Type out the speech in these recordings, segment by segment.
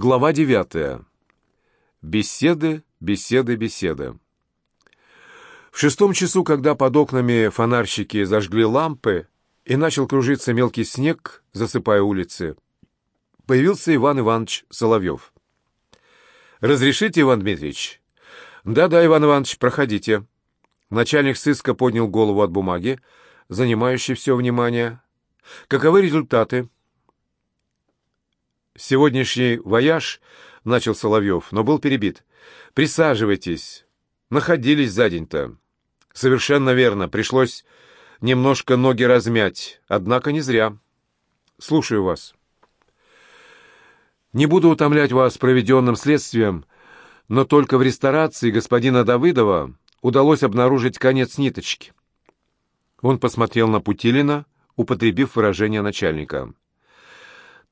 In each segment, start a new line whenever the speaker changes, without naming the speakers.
Глава девятая. Беседы, беседы, беседы. В шестом часу, когда под окнами фонарщики зажгли лампы и начал кружиться мелкий снег, засыпая улицы, появился Иван Иванович Соловьев. «Разрешите, Иван Дмитриевич?» «Да-да, Иван Иванович, проходите». Начальник сыска поднял голову от бумаги, занимающей все внимание. «Каковы результаты?» «Сегодняшний вояж», — начал Соловьев, но был перебит. «Присаживайтесь. Находились за день-то». «Совершенно верно. Пришлось немножко ноги размять. Однако не зря. Слушаю вас». «Не буду утомлять вас проведенным следствием, но только в ресторации господина Давыдова удалось обнаружить конец ниточки». Он посмотрел на Путилина, употребив выражение начальника.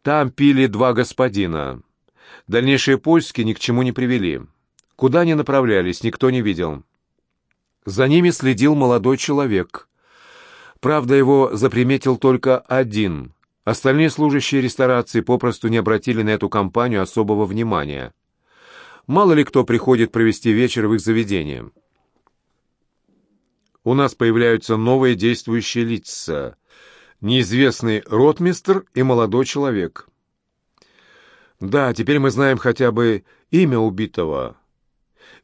Там пили два господина. Дальнейшие поиски ни к чему не привели. Куда они направлялись, никто не видел. За ними следил молодой человек. Правда, его заприметил только один. Остальные служащие ресторации попросту не обратили на эту компанию особого внимания. Мало ли кто приходит провести вечер в их заведении. У нас появляются новые действующие лица неизвестный ротмистр и молодой человек. Да, теперь мы знаем хотя бы имя убитого.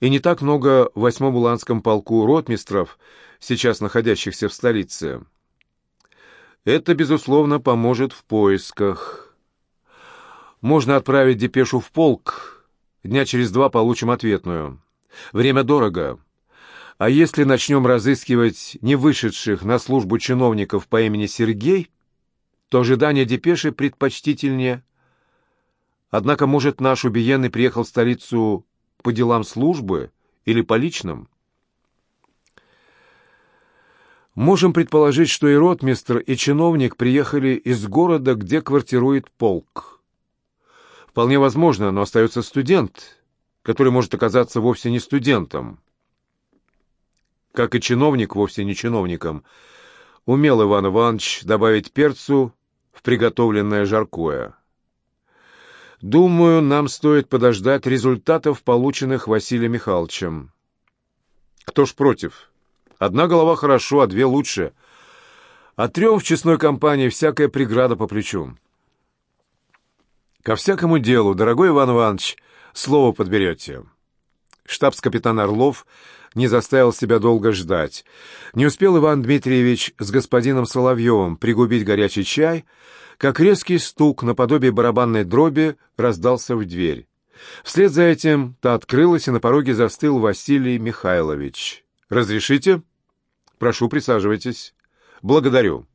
И не так много в восьмом уланском полку ротмистров, сейчас находящихся в столице. Это, безусловно, поможет в поисках. Можно отправить депешу в полк. Дня через два получим ответную. Время дорого. А если начнем разыскивать не вышедших на службу чиновников по имени Сергей, то ожидание депеши предпочтительнее. Однако, может, наш убиенный приехал в столицу по делам службы или по личным? Можем предположить, что и ротмистр, и чиновник приехали из города, где квартирует полк. Вполне возможно, но остается студент, который может оказаться вовсе не студентом как и чиновник, вовсе не чиновником, умел Иван Иванович добавить перцу в приготовленное жаркое. Думаю, нам стоит подождать результатов, полученных Василием Михайловичем. Кто ж против? Одна голова хорошо, а две лучше. А трем в честной компании всякая преграда по плечу. Ко всякому делу, дорогой Иван Иванович, слово подберете. Штабс-капитан Орлов не заставил себя долго ждать. Не успел Иван Дмитриевич с господином Соловьевым пригубить горячий чай, как резкий стук наподобие барабанной дроби раздался в дверь. Вслед за этим та открылась, и на пороге застыл Василий Михайлович. «Разрешите?» «Прошу, присаживайтесь». «Благодарю».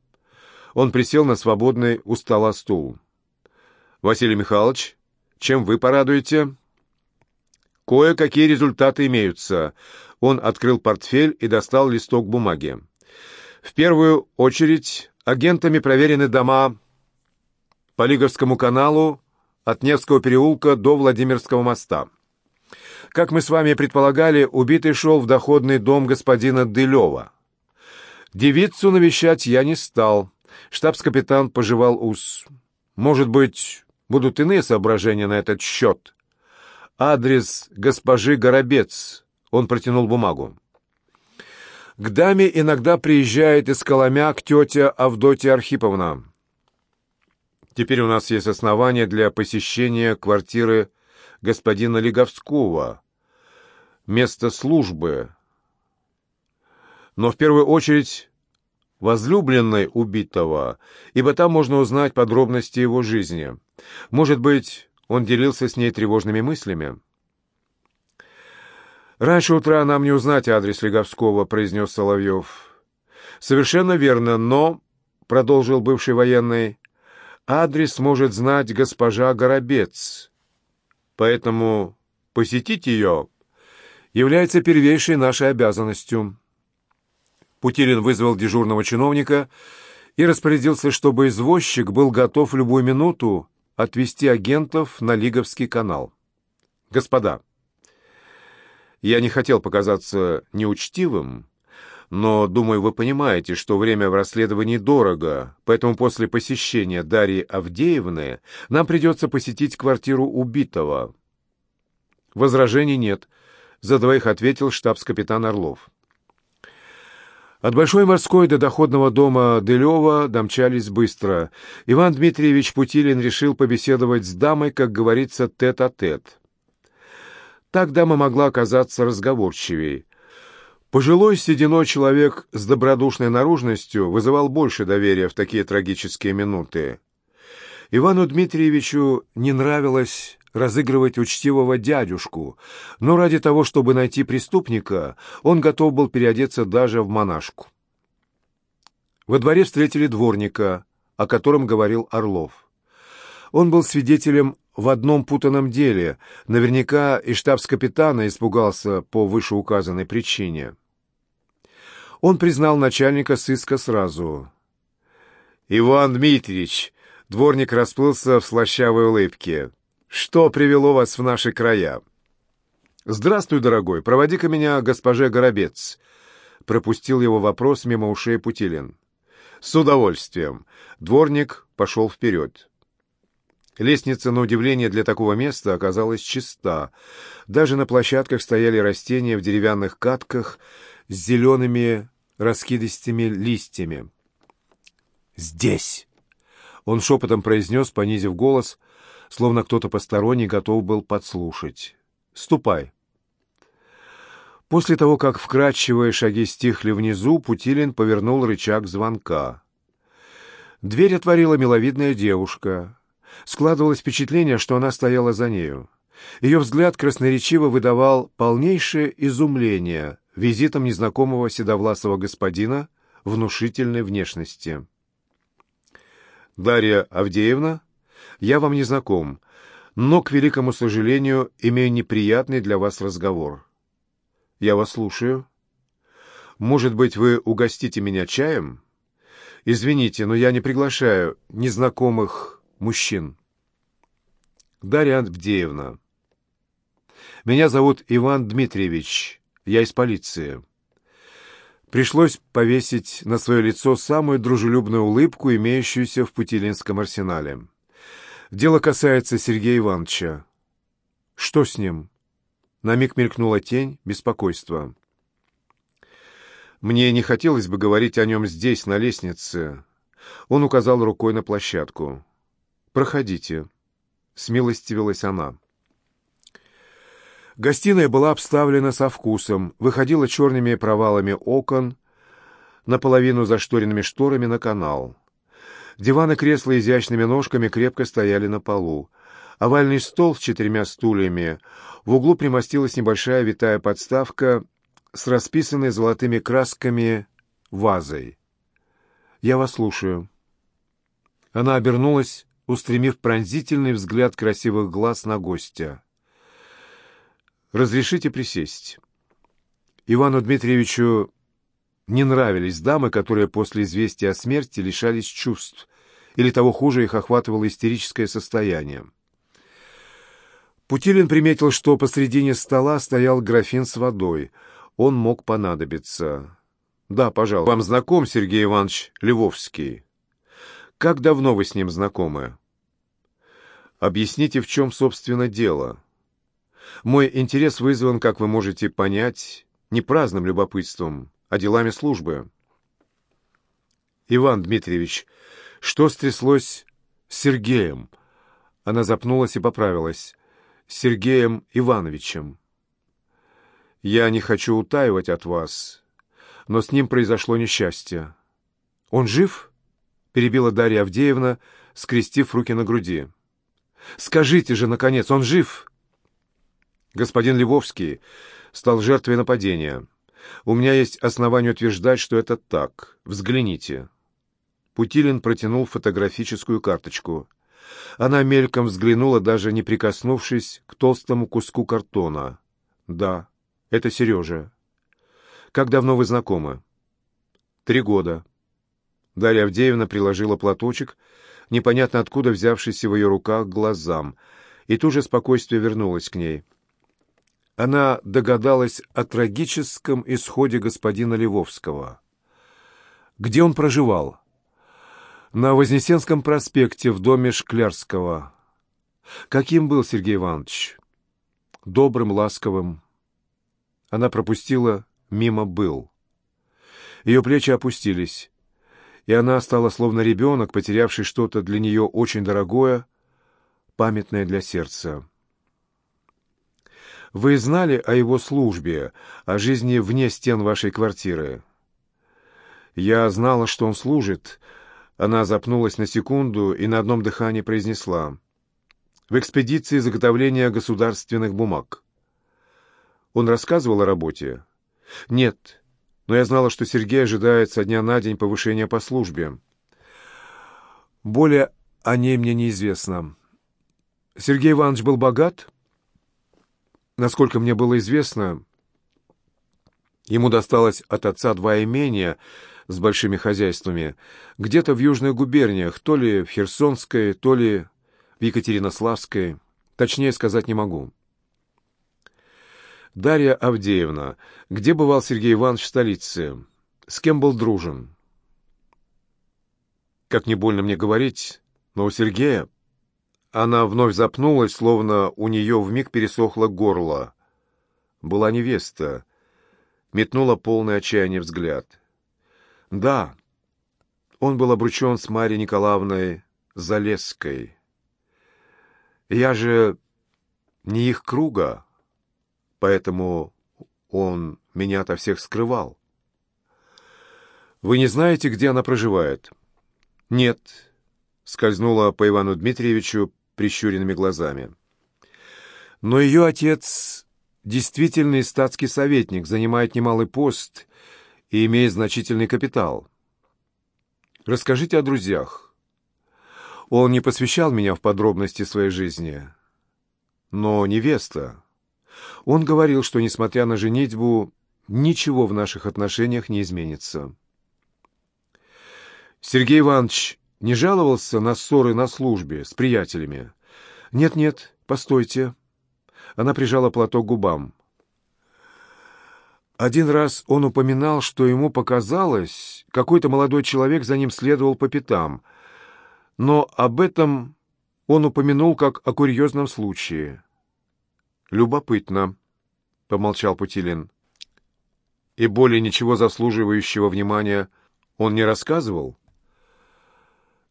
Он присел на свободный у стола стул. «Василий Михайлович, чем вы порадуете?» «Кое-какие результаты имеются. Он открыл портфель и достал листок бумаги. В первую очередь агентами проверены дома по Лиговскому каналу от Невского переулка до Владимирского моста. Как мы с вами предполагали, убитый шел в доходный дом господина Дылева. Девицу навещать я не стал. Штабс-капитан пожевал ус. Может быть, будут иные соображения на этот счет. Адрес госпожи Горобец он протянул бумагу. «К даме иногда приезжает из Коломяк тетя Авдотья Архиповна. Теперь у нас есть основания для посещения квартиры господина Леговского, место службы. Но в первую очередь возлюбленной убитого, ибо там можно узнать подробности его жизни. Может быть, он делился с ней тревожными мыслями?» «Раньше утра нам не узнать адрес Леговского», — произнес Соловьев. «Совершенно верно, но...» — продолжил бывший военный. «Адрес может знать госпожа Горобец. Поэтому посетить ее является первейшей нашей обязанностью». Путилин вызвал дежурного чиновника и распорядился, чтобы извозчик был готов в любую минуту отвезти агентов на Лиговский канал. «Господа», я не хотел показаться неучтивым, Но, думаю, вы понимаете, что время в расследовании дорого, поэтому после посещения Дарьи Авдеевны нам придется посетить квартиру убитого». «Возражений нет», — за двоих ответил штабс-капитан Орлов. От Большой морской до доходного дома Дылева домчались быстро. Иван Дмитриевич Путилин решил побеседовать с дамой, как говорится, тет-а-тет. -тет. Так дама могла оказаться разговорчивей. Пожилой сединой человек с добродушной наружностью вызывал больше доверия в такие трагические минуты. Ивану Дмитриевичу не нравилось разыгрывать учтивого дядюшку, но ради того, чтобы найти преступника, он готов был переодеться даже в монашку. Во дворе встретили дворника, о котором говорил Орлов. Он был свидетелем в одном путанном деле. Наверняка и штабс-капитана испугался по вышеуказанной причине. Он признал начальника сыска сразу. «Иван Дмитриевич!» — дворник расплылся в слащавой улыбке. «Что привело вас в наши края?» «Здравствуй, дорогой. Проводи-ка меня госпоже Горобец», — пропустил его вопрос мимо ушей Путилин. «С удовольствием». Дворник пошел вперед. Лестница, на удивление для такого места, оказалась чиста. Даже на площадках стояли растения в деревянных катках с зелеными раскидистыми листьями. «Здесь!» — он шепотом произнес, понизив голос, словно кто-то посторонний готов был подслушать. «Ступай!» После того, как вкрадчивые шаги стихли внизу, Путилин повернул рычаг звонка. Дверь отворила миловидная девушка. Складывалось впечатление, что она стояла за нею. Ее взгляд красноречиво выдавал полнейшее изумление визитом незнакомого седовласого господина внушительной внешности. «Дарья Авдеевна, я вам не знаком, но, к великому сожалению, имею неприятный для вас разговор. Я вас слушаю. Может быть, вы угостите меня чаем? Извините, но я не приглашаю незнакомых мужчин. Дарья Авдеевна. Меня зовут Иван Дмитриевич. Я из полиции. Пришлось повесить на свое лицо самую дружелюбную улыбку, имеющуюся в Путилинском арсенале. Дело касается Сергея Ивановича. Что с ним? На миг мелькнула тень беспокойства. Мне не хотелось бы говорить о нем здесь, на лестнице. Он указал рукой на площадку. «Проходите», — смилостивилась она. Гостиная была обставлена со вкусом, выходила черными провалами окон, наполовину зашторенными шторами на канал. Диван и кресла изящными ножками крепко стояли на полу. Овальный стол с четырьмя стульями. В углу примостилась небольшая витая подставка с расписанной золотыми красками вазой. «Я вас слушаю». Она обернулась устремив пронзительный взгляд красивых глаз на гостя. «Разрешите присесть?» Ивану Дмитриевичу не нравились дамы, которые после известия о смерти лишались чувств, или того хуже их охватывало истерическое состояние. Путилин приметил, что посредине стола стоял графин с водой. Он мог понадобиться. «Да, пожалуйста. Вам знаком Сергей Иванович Львовский?» Как давно вы с ним знакомы? Объясните, в чем, собственно, дело. Мой интерес вызван, как вы можете понять, не праздным любопытством, а делами службы. Иван Дмитриевич, что стряслось с Сергеем? Она запнулась и поправилась. Сергеем Ивановичем. Я не хочу утаивать от вас, но с ним произошло несчастье. Он жив? перебила Дарья Авдеевна, скрестив руки на груди. «Скажите же, наконец, он жив?» Господин Львовский стал жертвой нападения. У меня есть основания утверждать, что это так. Взгляните. Путилин протянул фотографическую карточку. Она мельком взглянула, даже не прикоснувшись к толстому куску картона. «Да, это Сережа. Как давно вы знакомы?» «Три года». Дарья Авдеевна приложила платочек, непонятно откуда взявшийся в ее руках, глазам, и тут же спокойствие вернулось к ней. Она догадалась о трагическом исходе господина Левовского. Где он проживал? На Вознесенском проспекте в доме Шклярского. Каким был Сергей Иванович? Добрым, ласковым. Она пропустила мимо «был». Ее плечи опустились, и она стала словно ребенок, потерявший что-то для нее очень дорогое, памятное для сердца. Вы знали о его службе, о жизни вне стен вашей квартиры? Я знала, что он служит. Она запнулась на секунду и на одном дыхании произнесла. В экспедиции заготовления государственных бумаг. Он рассказывал о работе? Нет, но я знала, что Сергей ожидает со дня на день повышения по службе. Более о ней мне неизвестно. Сергей Иванович был богат? Насколько мне было известно, ему досталось от отца два имения с большими хозяйствами, где-то в южных губерниях, то ли в Херсонской, то ли в Екатеринославской. Точнее сказать не могу. Дарья Авдеевна, где бывал Сергей Иванович в столице? С кем был дружен? Как не больно мне говорить, но у Сергея она вновь запнулась, словно у нее вмиг пересохло горло. Была невеста. Метнула полный отчаяния взгляд. Да, он был обручен с Марьей Николаевной Залесской. Я же не их круга, поэтому он меня-то всех скрывал. Вы не знаете, где она проживает? Нет, скользнула по Ивану Дмитриевичу прищуренными глазами. Но ее отец действительный статский советник, занимает немалый пост и имеет значительный капитал. Расскажите о друзьях. Он не посвящал меня в подробности своей жизни. Но невеста. Он говорил, что, несмотря на женитьбу, ничего в наших отношениях не изменится. Сергей Иванович не жаловался на ссоры на службе с приятелями? Нет-нет, постойте. Она прижала платок губам. Один раз он упоминал, что ему показалось, какой-то молодой человек за ним следовал по пятам. Но об этом он упомянул как о курьезном случае. «Любопытно», — помолчал Путилин. «И более ничего заслуживающего внимания он не рассказывал?»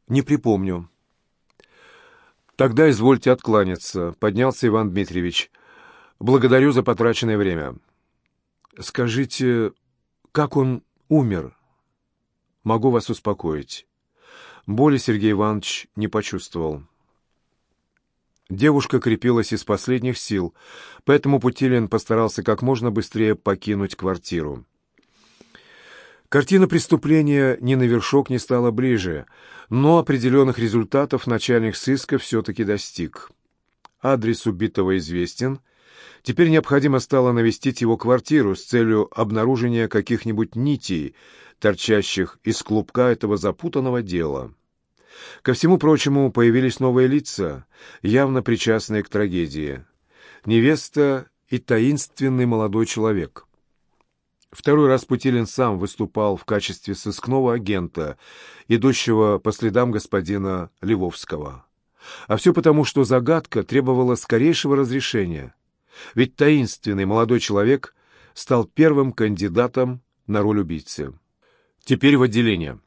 «Не припомню». «Тогда извольте откланяться», — поднялся Иван Дмитриевич. «Благодарю за потраченное время». «Скажите, как он умер?» «Могу вас успокоить». Боли Сергей Иванович не почувствовал. Девушка крепилась из последних сил, поэтому Путилин постарался как можно быстрее покинуть квартиру. Картина преступления ни на вершок не стала ближе, но определенных результатов начальник сыска все-таки достиг. Адрес убитого известен. Теперь необходимо стало навестить его квартиру с целью обнаружения каких-нибудь нитей, торчащих из клубка этого запутанного дела. Ко всему прочему появились новые лица, явно причастные к трагедии. Невеста и таинственный молодой человек. Второй раз Путилин сам выступал в качестве сыскного агента, идущего по следам господина Львовского. А все потому, что загадка требовала скорейшего разрешения. Ведь таинственный молодой человек стал первым кандидатом на роль убийцы. Теперь в отделение.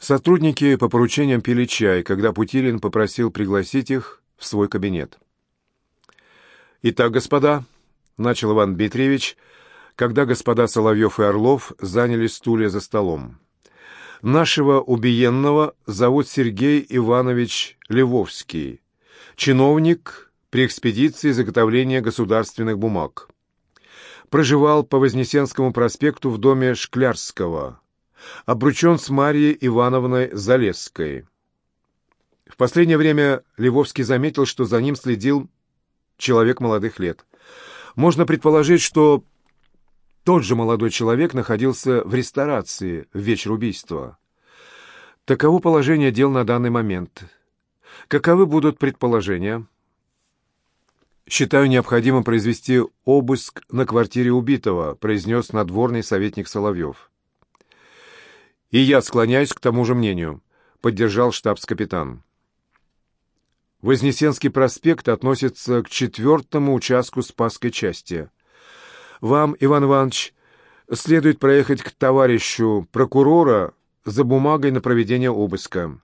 Сотрудники по поручениям пили чай, когда Путилин попросил пригласить их в свой кабинет. «Итак, господа», — начал Иван Дмитриевич, — когда господа Соловьев и Орлов заняли стулья за столом. Нашего убиенного зовут Сергей Иванович Левовский, чиновник при экспедиции заготовления государственных бумаг. Проживал по Вознесенскому проспекту в доме Шклярского, обручен с Марьей Ивановной Залесской. В последнее время Левовский заметил, что за ним следил человек молодых лет. Можно предположить, что тот же молодой человек находился в ресторации в вечер убийства. Таково положение дел на данный момент. Каковы будут предположения? считаю необходимым произвести обыск на квартире убитого», произнес надворный советник Соловьев. «И я склоняюсь к тому же мнению», — поддержал штабс-капитан. Вознесенский проспект относится к четвертому участку Спасской части. Вам, Иван Иванович, следует проехать к товарищу прокурора за бумагой на проведение обыска.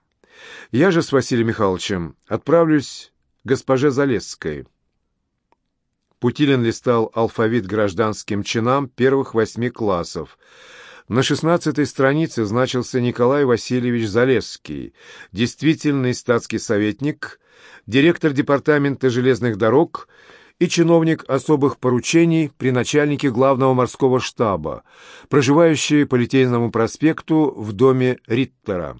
Я же с Василием Михайловичем отправлюсь к госпоже Залесской. Путилин листал алфавит гражданским чинам первых восьми классов. На шестнадцатой странице значился Николай Васильевич Залесский, действительный статский советник, директор департамента железных дорог и чиновник особых поручений при начальнике главного морского штаба, проживающий по Литейному проспекту в доме Риттера.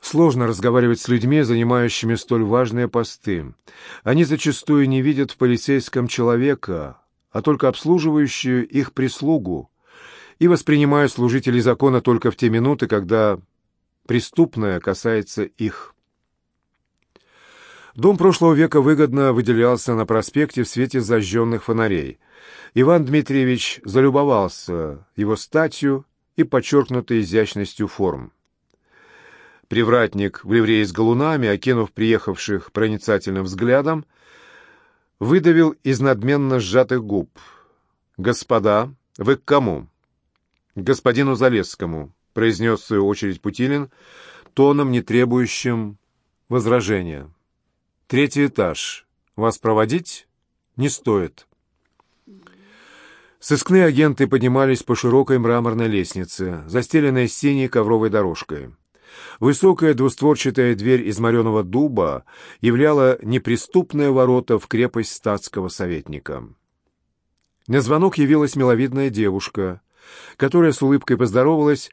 Сложно разговаривать с людьми, занимающими столь важные посты. Они зачастую не видят в полицейском человека, а только обслуживающую их прислугу, и воспринимают служителей закона только в те минуты, когда преступное касается их. Дом прошлого века выгодно выделялся на проспекте в свете зажженных фонарей. Иван Дмитриевич залюбовался его статью и подчеркнутой изящностью форм. Привратник в ливрее с галунами, окинув приехавших проницательным взглядом, выдавил из надменно сжатых губ. «Господа, вы к кому?» господину Залесскому», — произнес в свою очередь Путилин, тоном, не требующим возражения. «Третий этаж. Вас проводить? Не стоит». Сыскные агенты поднимались по широкой мраморной лестнице, застеленной синей ковровой дорожкой. Высокая двустворчатая дверь из мореного дуба являла неприступные ворота в крепость статского советника. На звонок явилась миловидная девушка — которая с улыбкой поздоровалась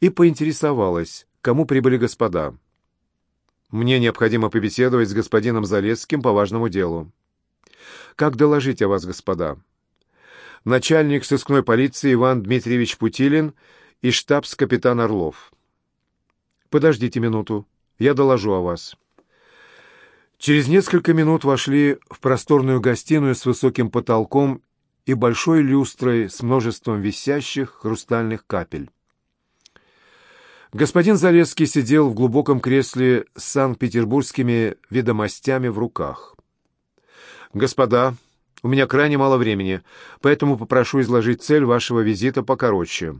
и поинтересовалась, кому прибыли господа. «Мне необходимо побеседовать с господином Залесским по важному делу». «Как доложить о вас, господа?» «Начальник сыскной полиции Иван Дмитриевич Путилин и штабс-капитан Орлов». «Подождите минуту, я доложу о вас». Через несколько минут вошли в просторную гостиную с высоким потолком и большой люстрой с множеством висящих хрустальных капель. Господин Залесский сидел в глубоком кресле с санкт-петербургскими ведомостями в руках. «Господа, у меня крайне мало времени, поэтому попрошу изложить цель вашего визита покороче».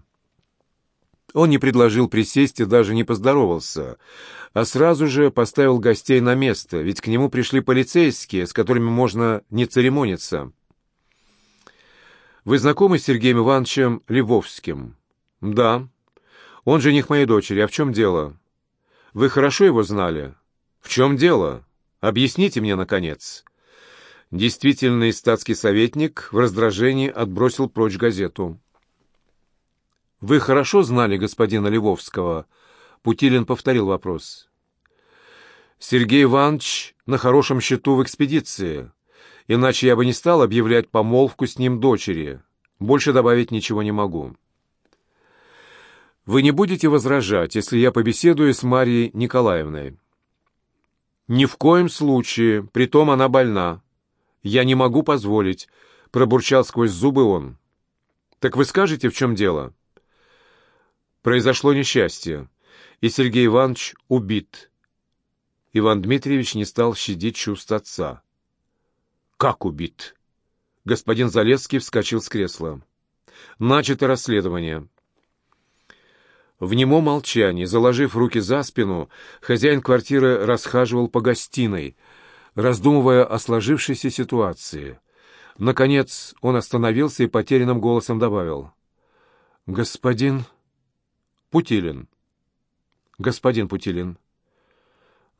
Он не предложил присесть и даже не поздоровался, а сразу же поставил гостей на место, ведь к нему пришли полицейские, с которыми можно не церемониться. Вы знакомы с Сергеем Ивановичем Львовским? Да. Он жених моей дочери. А в чем дело? Вы хорошо его знали? В чем дело? Объясните мне, наконец. Действительный статский советник в раздражении отбросил прочь газету. «Вы хорошо знали господина Львовского?» Путилин повторил вопрос. «Сергей Иванович на хорошем счету в экспедиции иначе я бы не стал объявлять помолвку с ним дочери. Больше добавить ничего не могу. Вы не будете возражать, если я побеседую с Марией Николаевной? Ни в коем случае, притом она больна. Я не могу позволить, пробурчал сквозь зубы он. Так вы скажете, в чем дело? Произошло несчастье, и Сергей Иванович убит. Иван Дмитриевич не стал щадить чувств отца. «Как убит?» Господин Залесский вскочил с кресла. «Начато расследование». В немом молчании, заложив руки за спину, хозяин квартиры расхаживал по гостиной, раздумывая о сложившейся ситуации. Наконец он остановился и потерянным голосом добавил. «Господин Путилин». «Господин Путилин».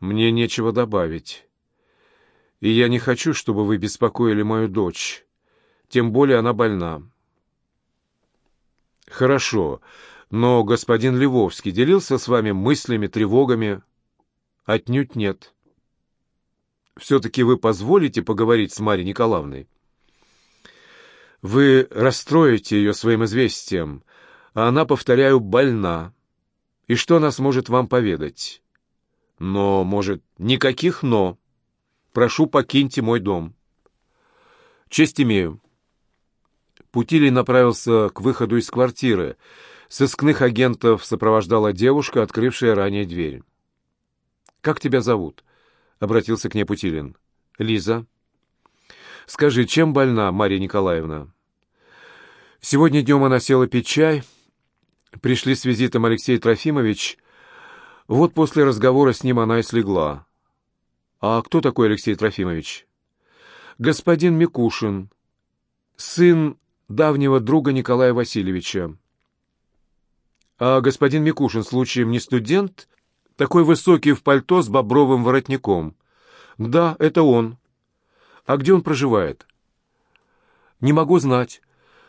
«Мне нечего добавить» и я не хочу, чтобы вы беспокоили мою дочь. Тем более она больна». «Хорошо, но господин Львовский делился с вами мыслями, тревогами?» «Отнюдь нет». «Все-таки вы позволите поговорить с Марьей Николаевной?» «Вы расстроите ее своим известием, а она, повторяю, больна. И что она сможет вам поведать?» «Но, может, никаких «но» Прошу, покиньте мой дом». «Честь имею». Путилий направился к выходу из квартиры. Сыскных агентов сопровождала девушка, открывшая ранее дверь. «Как тебя зовут?» — обратился к ней Путилин. «Лиза». «Скажи, чем больна Мария Николаевна?» Сегодня днем она села пить чай. Пришли с визитом Алексей Трофимович. Вот после разговора с ним она и слегла. «А кто такой Алексей Трофимович?» «Господин Микушин, сын давнего друга Николая Васильевича». «А господин Микушин, случаем не студент? Такой высокий в пальто с бобровым воротником?» «Да, это он. А где он проживает?» «Не могу знать.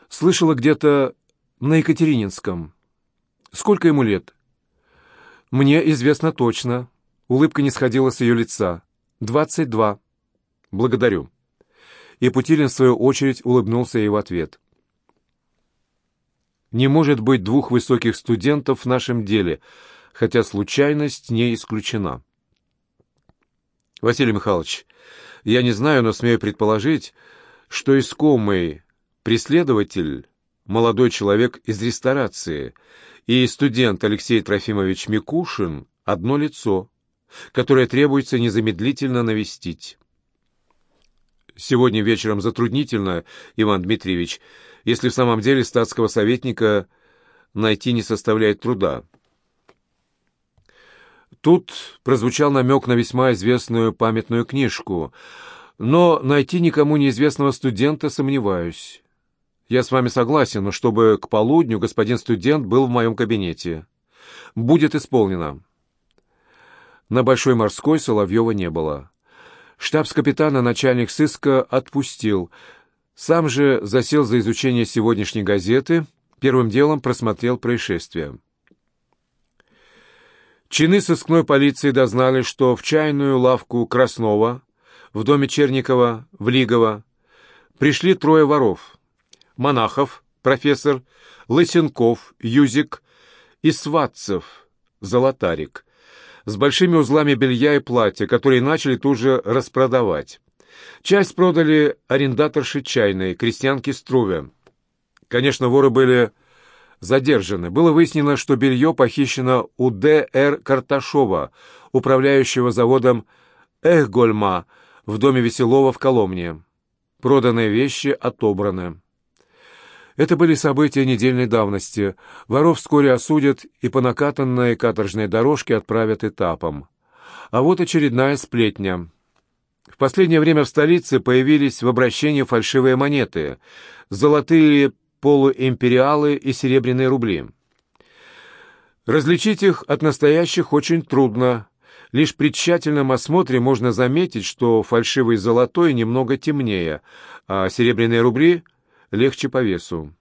Слышала где-то на Екатерининском. Сколько ему лет?» «Мне известно точно». Улыбка не сходила с ее лица. «Двадцать два». «Благодарю». И Путилин, в свою очередь, улыбнулся ей в ответ. «Не может быть двух высоких студентов в нашем деле, хотя случайность не исключена». «Василий Михайлович, я не знаю, но смею предположить, что искомый преследователь — молодой человек из ресторации, и студент Алексей Трофимович Микушин — одно лицо» которое требуется незамедлительно навестить. Сегодня вечером затруднительно, Иван Дмитриевич, если в самом деле статского советника найти не составляет труда. Тут прозвучал намек на весьма известную памятную книжку, но найти никому неизвестного студента сомневаюсь. Я с вами согласен, но чтобы к полудню господин студент был в моем кабинете. Будет исполнено. На Большой морской Соловьева не было. Штабс-капитана начальник сыска отпустил. Сам же засел за изучение сегодняшней газеты, первым делом просмотрел происшествие. Чины сыскной полиции дознали, что в чайную лавку Краснова в доме Черникова в Лигово пришли трое воров. Монахов, профессор, Лысенков, Юзик и Сватцев, Золотарик – с большими узлами белья и платья, которые начали тут же распродавать. Часть продали арендаторши чайной, крестьянке Струве. Конечно, воры были задержаны. Было выяснено, что белье похищено у Д.Р. Карташова, управляющего заводом Эхгольма в доме Веселова в Коломне. Проданные вещи отобраны. Это были события недельной давности. Воров вскоре осудят и по накатанной каторжной дорожке отправят этапом. А вот очередная сплетня. В последнее время в столице появились в обращении фальшивые монеты, золотые полуимпериалы и серебряные рубли. Различить их от настоящих очень трудно. Лишь при тщательном осмотре можно заметить, что фальшивый золотой немного темнее, а серебряные рубли — легче по весу.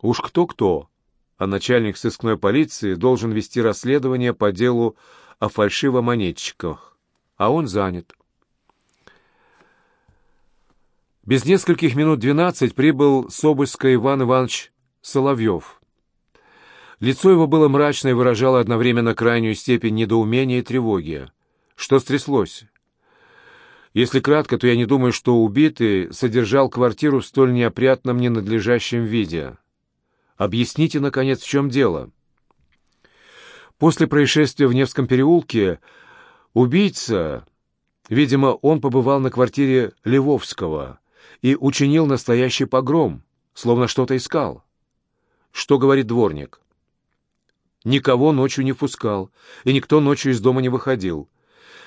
Уж кто-кто, а начальник сыскной полиции должен вести расследование по делу о фальшивомонетчиках, а он занят. Без нескольких минут двенадцать прибыл с обыска Иван Иванович Соловьев. Лицо его было мрачно и выражало одновременно крайнюю степень недоумения и тревоги. Что стряслось? Если кратко, то я не думаю, что убитый содержал квартиру в столь неопрятном, ненадлежащем виде. Объясните, наконец, в чем дело. После происшествия в Невском переулке убийца, видимо, он побывал на квартире Левовского и учинил настоящий погром, словно что-то искал. Что говорит дворник? Никого ночью не впускал, и никто ночью из дома не выходил.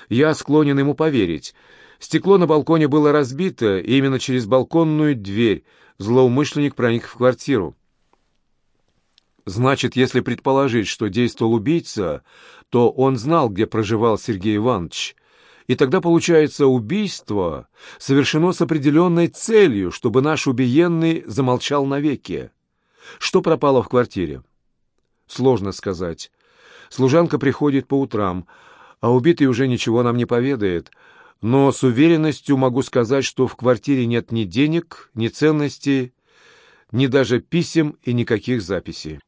Я склонен ему поверить — Стекло на балконе было разбито, и именно через балконную дверь злоумышленник проник в квартиру. Значит, если предположить, что действовал убийца, то он знал, где проживал Сергей Иванович. И тогда, получается, убийство совершено с определенной целью, чтобы наш убиенный замолчал навеки. Что пропало в квартире? Сложно сказать. Служанка приходит по утрам, а убитый уже ничего нам не поведает — но с уверенностью могу сказать, что в квартире нет ни денег, ни ценностей, ни даже писем и никаких записей.